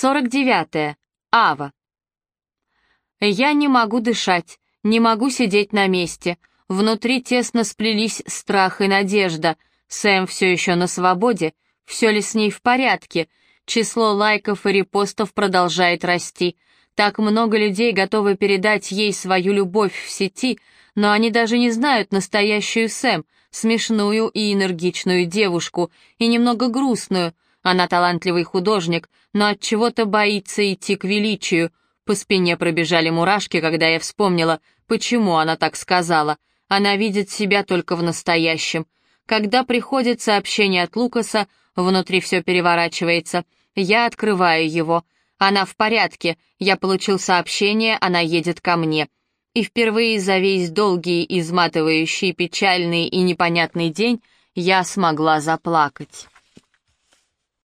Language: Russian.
49. Ава. Я не могу дышать, не могу сидеть на месте. Внутри тесно сплелись страх и надежда. Сэм все еще на свободе. Все ли с ней в порядке? Число лайков и репостов продолжает расти. Так много людей готовы передать ей свою любовь в сети, но они даже не знают настоящую Сэм, смешную и энергичную девушку, и немного грустную. Она талантливый художник, но от чего-то боится идти к величию. По спине пробежали мурашки, когда я вспомнила, почему она так сказала. Она видит себя только в настоящем. Когда приходит сообщение от Лукаса, внутри все переворачивается — я открываю его. Она в порядке. Я получил сообщение, она едет ко мне. И впервые за весь долгий, изматывающий, печальный и непонятный день я смогла заплакать.